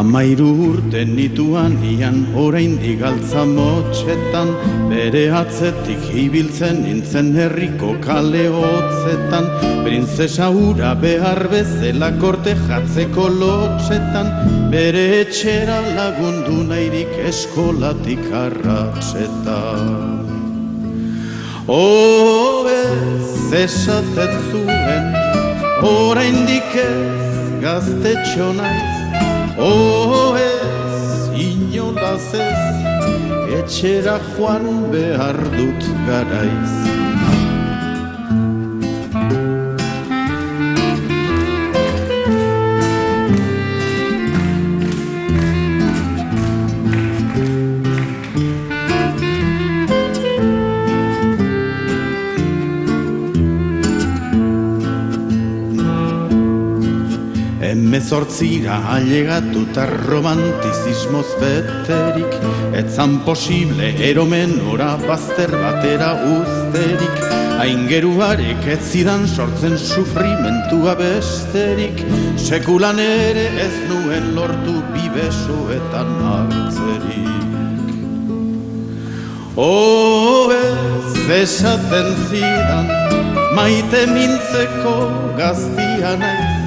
Amairu urte nituan ian orain digaltza motxetan Bere atzetik ibiltzen nintzen herriko kale hotzetan. Printzesa ura behar bezela korte jatzeko lotxetan Bere etxera lagundu nahirik eskolatik arratxetan Oh, ez esaten zuen, orain dikez gaztetxo naiz etxera joan behar dut garaiz. Emezortzira ailegatu eta romantizismoz beterik Etzan posible eromen ora bazter batera usterik Aingeruarek ez zidan sortzen sufrimentua besterik. Sekulan ere ez nuen lortu bibesoetan hartzerik. Oh ez esaten zidan maite mintzeko gaztia naiz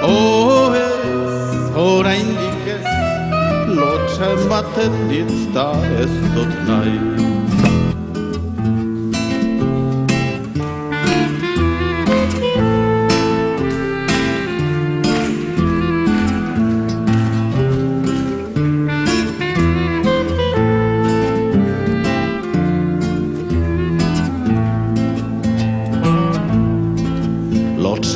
Oh ez, orain dikez, lotxa ematen ditz da ez dut nahi.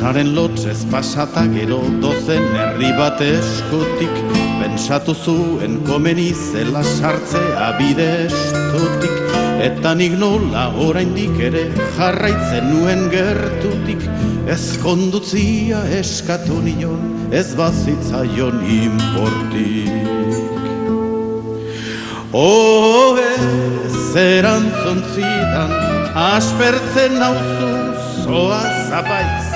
Lotsaren lotzez pasata gero dozen herri bat eskutik Pentsatu zuen komeni zela sartzea bide estutik Eta nik nola oraindik ere jarraitzen nuen gertutik. Ez kondutzia eskatu nion ez bazitzaion importik Oh ez erantzun zidan aspertzen nauzu zoa zapaiz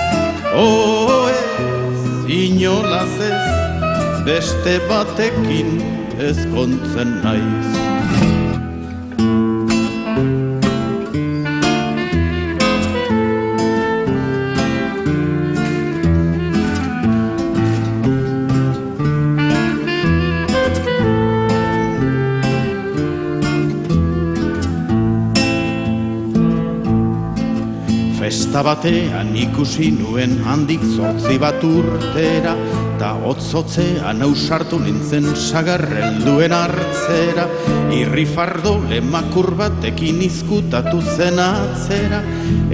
Oh ez, inolaz ez, beste batekin ezkontzen naiz. Festa batean ikusi nuen handik zortzi bat urtera Ta otzotzean ausartu nintzen sagarrel duen hartzera. Irri fardo lemakur batekin izkutatu zen atzera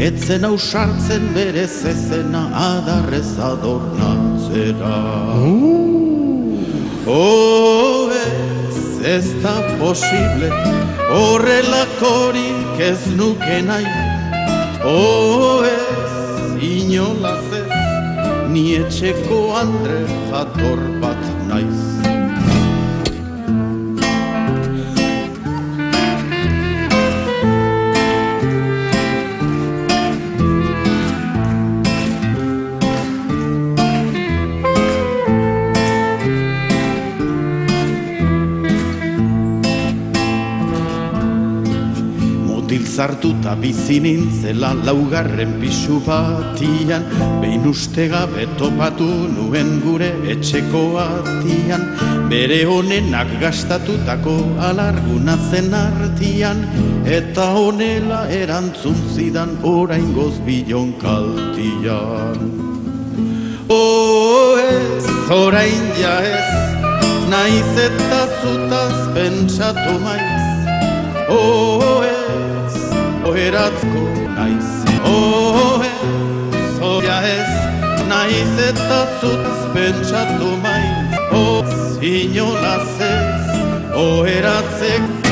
Etzen ausartzen bere zezena adarrez adornatzera. Oh, ez, ez da posible Horrelakorik ez nuke nahi Oh ez, inolaz ez, ni etxeko andre jator Mutil zartuta bizi nintzela laugarren pisu batian. Behin uste gabe topatu nuen gure etxeko atian. Bere honenak gastatutako alarguna zen artian. Eta honela erantzun zidan orain bilon kaltian. Oh ez, orain ja ez, naiz eta zutaz pentsatu maiz. Oh ez, oheratzko naiz Oh ez, oia ez, naiz eta zutaz pentsatu maiz. Oh, inolaz ez, oheratzeko